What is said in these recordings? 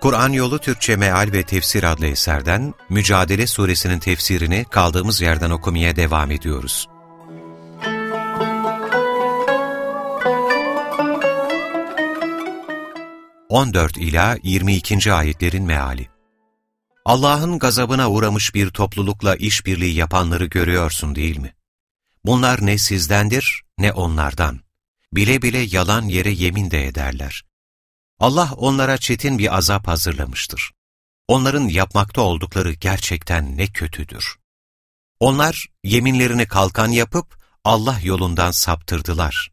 Kur'an Yolu Türkçe Meal ve Tefsir adlı eserden Mücadele Suresinin tefsirini kaldığımız yerden okumaya devam ediyoruz. ...14 ila 22. ayetlerin meali. Allah'ın gazabına uğramış bir toplulukla işbirliği yapanları görüyorsun değil mi? Bunlar ne sizdendir ne onlardan. Bile bile yalan yere yemin de ederler. Allah onlara çetin bir azap hazırlamıştır. Onların yapmakta oldukları gerçekten ne kötüdür. Onlar yeminlerini kalkan yapıp Allah yolundan saptırdılar.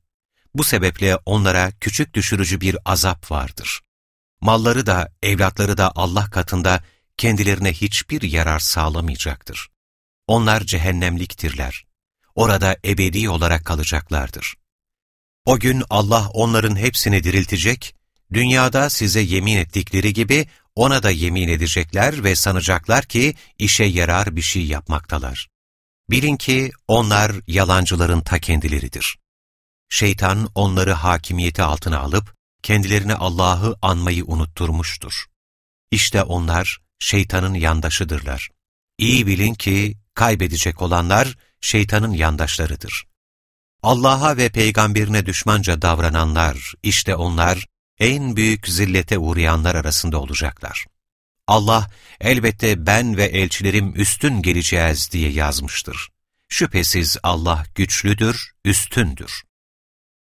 Bu sebeple onlara küçük düşürücü bir azap vardır. Malları da, evlatları da Allah katında kendilerine hiçbir yarar sağlamayacaktır. Onlar cehennemliktirler. Orada ebedi olarak kalacaklardır. O gün Allah onların hepsini diriltecek Dünyada size yemin ettikleri gibi ona da yemin edecekler ve sanacaklar ki işe yarar bir şey yapmaktalar. Bilin ki onlar yalancıların ta kendileridir. Şeytan onları hakimiyeti altına alıp kendilerine Allah'ı anmayı unutturmuştur. İşte onlar şeytanın yandaşıdırlar. İyi bilin ki kaybedecek olanlar şeytanın yandaşlarıdır. Allah'a ve peygamberine düşmanca davrananlar, işte onlar en büyük zillete uğrayanlar arasında olacaklar. Allah, elbette ben ve elçilerim üstün geleceğiz diye yazmıştır. Şüphesiz Allah güçlüdür, üstündür.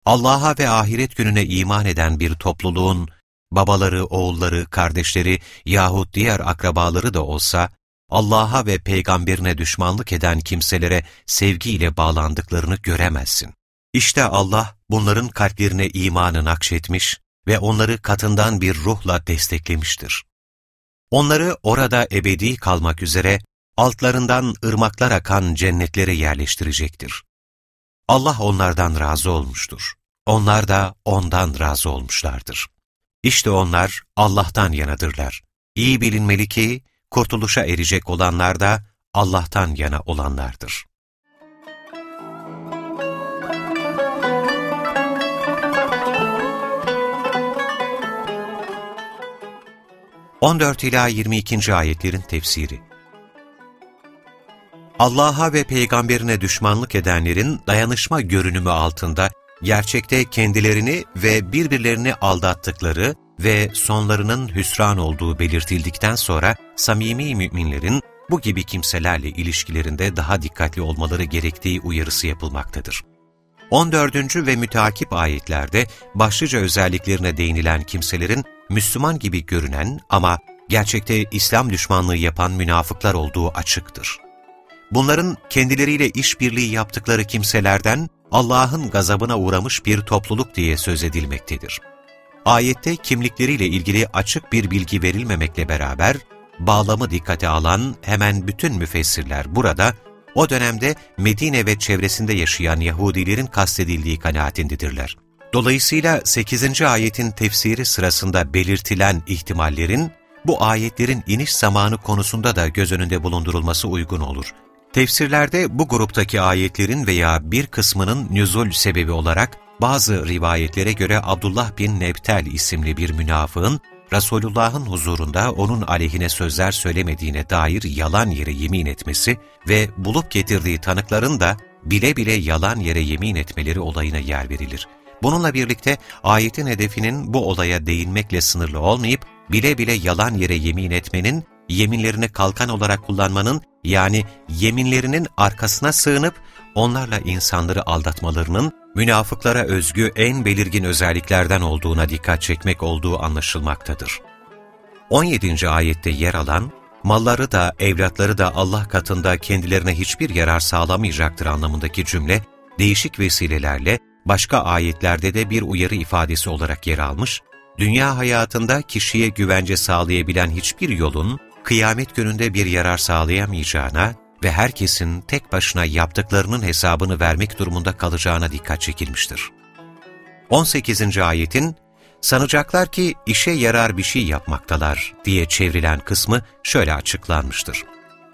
Allah'a ve ahiret gününe iman eden bir topluluğun, babaları, oğulları, kardeşleri yahut diğer akrabaları da olsa, Allah'a ve peygamberine düşmanlık eden kimselere sevgiyle bağlandıklarını göremezsin. İşte Allah bunların kalplerine imanı nakşetmiş, ve onları katından bir ruhla desteklemiştir. Onları orada ebedi kalmak üzere altlarından ırmaklar akan cennetlere yerleştirecektir. Allah onlardan razı olmuştur. Onlar da ondan razı olmuşlardır. İşte onlar Allah'tan yanadırlar. İyi bilinmeli ki kurtuluşa erecek olanlar da Allah'tan yana olanlardır. 14 ila 22. ayetlerin tefsiri. Allah'a ve peygamberine düşmanlık edenlerin dayanışma görünümü altında gerçekte kendilerini ve birbirlerini aldattıkları ve sonlarının hüsran olduğu belirtildikten sonra samimi müminlerin bu gibi kimselerle ilişkilerinde daha dikkatli olmaları gerektiği uyarısı yapılmaktadır. 14. ve müteakip ayetlerde başlıca özelliklerine değinilen kimselerin Müslüman gibi görünen ama gerçekte İslam düşmanlığı yapan münafıklar olduğu açıktır. Bunların kendileriyle işbirliği yaptıkları kimselerden Allah'ın gazabına uğramış bir topluluk diye söz edilmektedir. Ayette kimlikleriyle ilgili açık bir bilgi verilmemekle beraber, bağlamı dikkate alan hemen bütün müfessirler burada, o dönemde Medine ve çevresinde yaşayan Yahudilerin kastedildiği kanaatindedirler. Dolayısıyla 8. ayetin tefsiri sırasında belirtilen ihtimallerin, bu ayetlerin iniş zamanı konusunda da göz önünde bulundurulması uygun olur. Tefsirlerde bu gruptaki ayetlerin veya bir kısmının nüzul sebebi olarak bazı rivayetlere göre Abdullah bin Nebtel isimli bir münafığın Resulullah'ın huzurunda onun aleyhine sözler söylemediğine dair yalan yere yemin etmesi ve bulup getirdiği tanıkların da bile bile yalan yere yemin etmeleri olayına yer verilir. Bununla birlikte ayetin hedefinin bu olaya değinmekle sınırlı olmayıp, bile bile yalan yere yemin etmenin, yeminlerini kalkan olarak kullanmanın, yani yeminlerinin arkasına sığınıp, onlarla insanları aldatmalarının, münafıklara özgü en belirgin özelliklerden olduğuna dikkat çekmek olduğu anlaşılmaktadır. 17. ayette yer alan, malları da evlatları da Allah katında kendilerine hiçbir yarar sağlamayacaktır anlamındaki cümle, değişik vesilelerle başka ayetlerde de bir uyarı ifadesi olarak yer almış, dünya hayatında kişiye güvence sağlayabilen hiçbir yolun kıyamet gününde bir yarar sağlayamayacağına ve herkesin tek başına yaptıklarının hesabını vermek durumunda kalacağına dikkat çekilmiştir. 18. ayetin, sanacaklar ki işe yarar bir şey yapmaktalar diye çevrilen kısmı şöyle açıklanmıştır.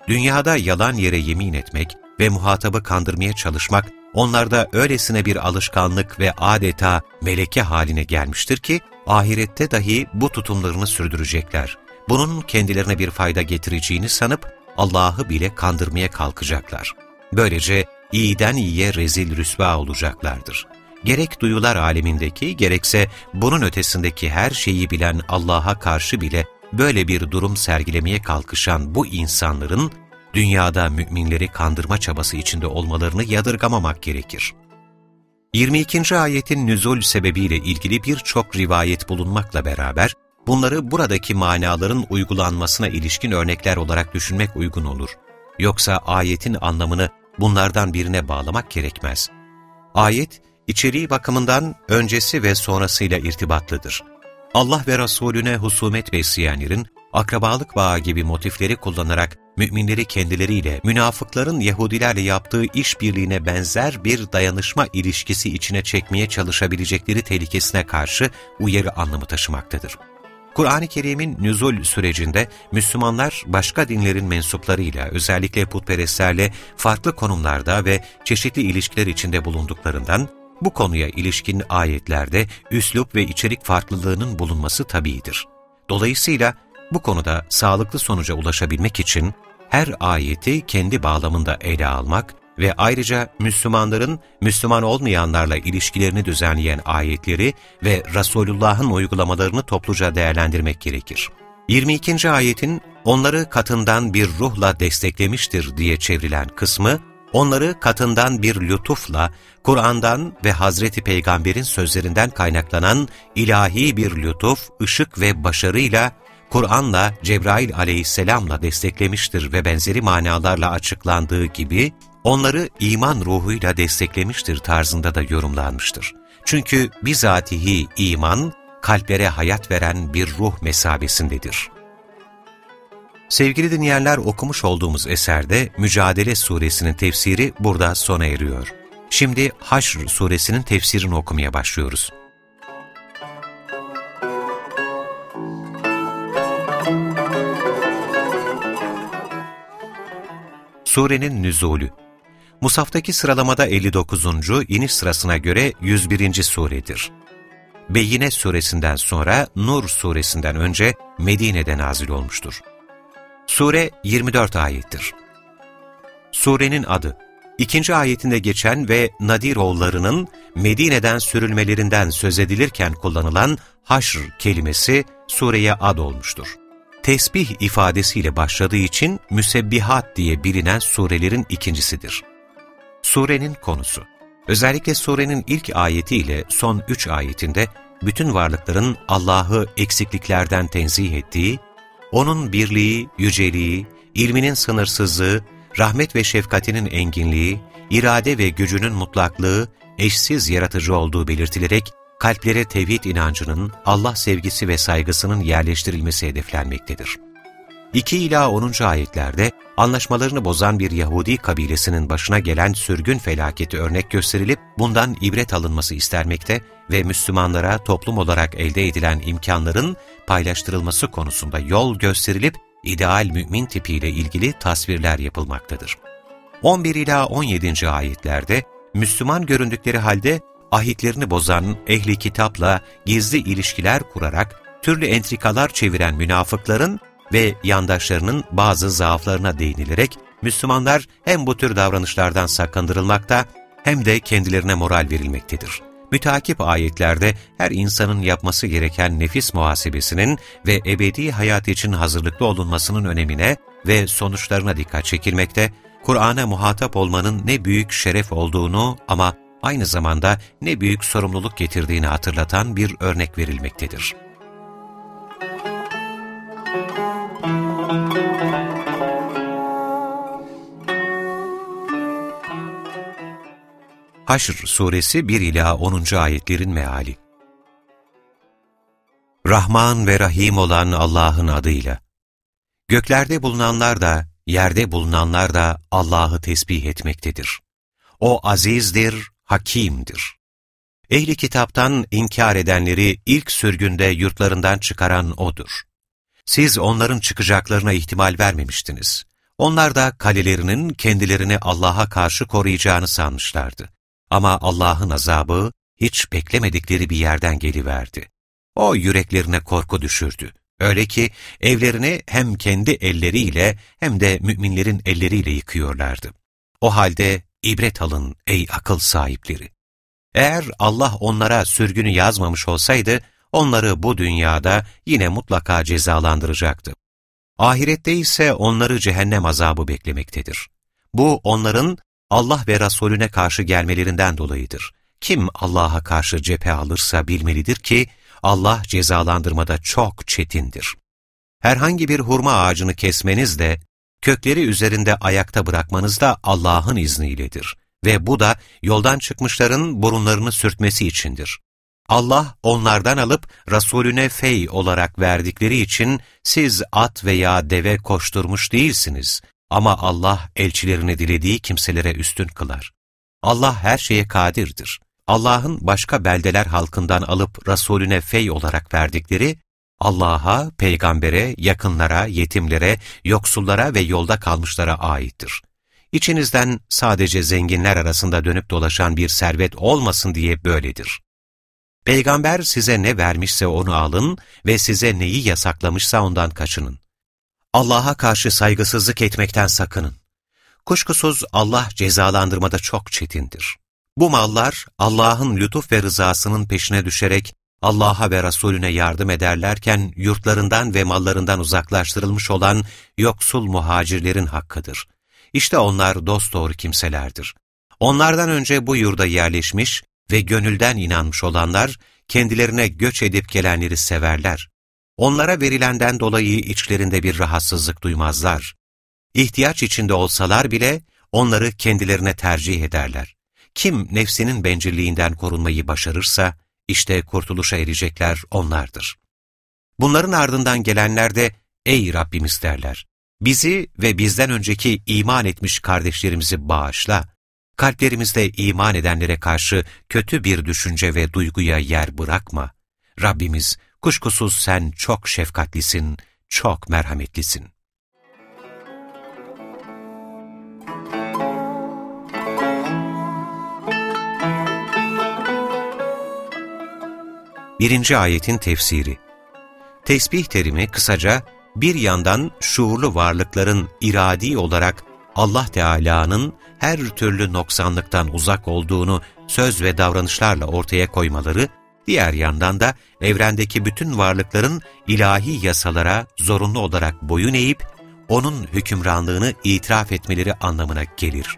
Dünyada yalan yere yemin etmek ve muhatabı kandırmaya çalışmak onlarda öylesine bir alışkanlık ve adeta meleke haline gelmiştir ki, ahirette dahi bu tutumlarını sürdürecekler. Bunun kendilerine bir fayda getireceğini sanıp Allah'ı bile kandırmaya kalkacaklar. Böylece iyiden iyiye rezil rüsva olacaklardır. Gerek duyular alemindeki, gerekse bunun ötesindeki her şeyi bilen Allah'a karşı bile böyle bir durum sergilemeye kalkışan bu insanların, dünyada müminleri kandırma çabası içinde olmalarını yadırgamamak gerekir. 22. ayetin nüzul sebebiyle ilgili birçok rivayet bulunmakla beraber, bunları buradaki manaların uygulanmasına ilişkin örnekler olarak düşünmek uygun olur. Yoksa ayetin anlamını bunlardan birine bağlamak gerekmez. Ayet, içeriği bakımından öncesi ve sonrasıyla irtibatlıdır. Allah ve Resulüne husumet besleyenlerin, akrabalık bağı gibi motifleri kullanarak müminleri kendileriyle, münafıkların Yahudilerle yaptığı işbirliğine benzer bir dayanışma ilişkisi içine çekmeye çalışabilecekleri tehlikesine karşı uyarı anlamı taşımaktadır. Kur'an-ı Kerim'in nüzul sürecinde Müslümanlar başka dinlerin mensuplarıyla, özellikle putperestlerle farklı konumlarda ve çeşitli ilişkiler içinde bulunduklarından, bu konuya ilişkin ayetlerde üslup ve içerik farklılığının bulunması tabiidir. Dolayısıyla bu konuda sağlıklı sonuca ulaşabilmek için her ayeti kendi bağlamında ele almak ve ayrıca Müslümanların Müslüman olmayanlarla ilişkilerini düzenleyen ayetleri ve Resulullah'ın uygulamalarını topluca değerlendirmek gerekir. 22. ayetin onları katından bir ruhla desteklemiştir diye çevrilen kısmı, onları katından bir lütufla, Kur'an'dan ve Hazreti Peygamber'in sözlerinden kaynaklanan ilahi bir lütuf, ışık ve başarıyla Kur'an'la Cebrail aleyhisselamla desteklemiştir ve benzeri manalarla açıklandığı gibi, onları iman ruhuyla desteklemiştir tarzında da yorumlanmıştır. Çünkü bizatihi iman, kalplere hayat veren bir ruh mesabesindedir. Sevgili dinleyenler okumuş olduğumuz eserde Mücadele suresinin tefsiri burada sona eriyor. Şimdi Haşr suresinin tefsirini okumaya başlıyoruz. Surenin nüzulü Musaftaki sıralamada 59. iniş sırasına göre 101. suredir. Beyine suresinden sonra Nur suresinden önce Medine'de nazil olmuştur. Sure 24 ayettir. Surenin adı, ikinci ayetinde geçen ve Nadir oğullarının Medine'den sürülmelerinden söz edilirken kullanılan haşr kelimesi sureye ad olmuştur tesbih ifadesiyle başladığı için müsebbihat diye bilinen surelerin ikincisidir. Surenin konusu Özellikle surenin ilk ayeti ile son üç ayetinde bütün varlıkların Allah'ı eksikliklerden tenzih ettiği, O'nun birliği, yüceliği, ilminin sınırsızlığı, rahmet ve şefkatinin enginliği, irade ve gücünün mutlaklığı, eşsiz yaratıcı olduğu belirtilerek kalplere tevhid inancının, Allah sevgisi ve saygısının yerleştirilmesi hedeflenmektedir. 2 ila 10. ayetlerde anlaşmalarını bozan bir Yahudi kabilesinin başına gelen sürgün felaketi örnek gösterilip bundan ibret alınması istermekte ve Müslümanlara toplum olarak elde edilen imkanların paylaştırılması konusunda yol gösterilip ideal mümin tipiyle ilgili tasvirler yapılmaktadır. 11 ila 17. ayetlerde Müslüman göründükleri halde ahitlerini bozan ehli kitapla gizli ilişkiler kurarak türlü entrikalar çeviren münafıkların ve yandaşlarının bazı zaaflarına değinilerek Müslümanlar hem bu tür davranışlardan sakındırılmakta hem de kendilerine moral verilmektedir. Mütakip ayetlerde her insanın yapması gereken nefis muhasebesinin ve ebedi hayat için hazırlıklı olunmasının önemine ve sonuçlarına dikkat çekilmekte, Kur'an'a muhatap olmanın ne büyük şeref olduğunu ama aynı zamanda ne büyük sorumluluk getirdiğini hatırlatan bir örnek verilmektedir. Haşr suresi 1 ila 10. ayetlerin meali. Rahman ve Rahim olan Allah'ın adıyla. Göklerde bulunanlar da, yerde bulunanlar da Allah'ı tesbih etmektedir. O azizdir, hakimdir. Ehli kitaptan inkar edenleri ilk sürgünde yurtlarından çıkaran O'dur. Siz onların çıkacaklarına ihtimal vermemiştiniz. Onlar da kalelerinin kendilerini Allah'a karşı koruyacağını sanmışlardı. Ama Allah'ın azabı hiç beklemedikleri bir yerden geliverdi. O yüreklerine korku düşürdü. Öyle ki evlerini hem kendi elleriyle hem de müminlerin elleriyle yıkıyorlardı. O halde ibret alın ey akıl sahipleri. Eğer Allah onlara sürgünü yazmamış olsaydı, onları bu dünyada yine mutlaka cezalandıracaktı. Ahirette ise onları cehennem azabı beklemektedir. Bu onların Allah ve Resulüne karşı gelmelerinden dolayıdır. Kim Allah'a karşı cephe alırsa bilmelidir ki Allah cezalandırmada çok çetindir. Herhangi bir hurma ağacını kesmeniz de, kökleri üzerinde ayakta bırakmanız da Allah'ın izniyledir. Ve bu da yoldan çıkmışların burunlarını sürtmesi içindir. Allah onlardan alıp Resulüne fey olarak verdikleri için siz at veya deve koşturmuş değilsiniz. Ama Allah elçilerini dilediği kimselere üstün kılar. Allah her şeye kadirdir. Allah'ın başka beldeler halkından alıp Resulüne fey olarak verdikleri, Allah'a, peygambere, yakınlara, yetimlere, yoksullara ve yolda kalmışlara aittir. İçinizden sadece zenginler arasında dönüp dolaşan bir servet olmasın diye böyledir. Peygamber size ne vermişse onu alın ve size neyi yasaklamışsa ondan kaçının. Allah'a karşı saygısızlık etmekten sakının. Kuşkusuz Allah cezalandırmada çok çetindir. Bu mallar Allah'ın lütuf ve rızasının peşine düşerek Allah'a ve Resulüne yardım ederlerken yurtlarından ve mallarından uzaklaştırılmış olan yoksul muhacirlerin hakkıdır. İşte onlar dosdoğru kimselerdir. Onlardan önce bu yurda yerleşmiş ve gönülden inanmış olanlar kendilerine göç edip gelenleri severler. Onlara verilenden dolayı içlerinde bir rahatsızlık duymazlar. İhtiyaç içinde olsalar bile onları kendilerine tercih ederler. Kim nefsinin bencilliğinden korunmayı başarırsa, işte kurtuluşa erecekler onlardır. Bunların ardından gelenler de, ey Rabbimiz derler, bizi ve bizden önceki iman etmiş kardeşlerimizi bağışla, kalplerimizde iman edenlere karşı kötü bir düşünce ve duyguya yer bırakma. Rabbimiz, kuşkusuz sen çok şefkatlisin, çok merhametlisin. Birinci ayetin tefsiri Tesbih terimi kısaca bir yandan şuurlu varlıkların iradi olarak Allah Teala'nın her türlü noksanlıktan uzak olduğunu söz ve davranışlarla ortaya koymaları, diğer yandan da evrendeki bütün varlıkların ilahi yasalara zorunlu olarak boyun eğip, onun hükümranlığını itiraf etmeleri anlamına gelir.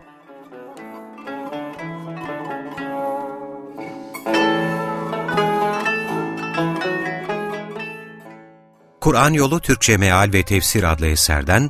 Kur'an Yolu Türkçe Meal ve Tefsir adlı eserden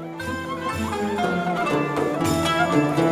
Thank you.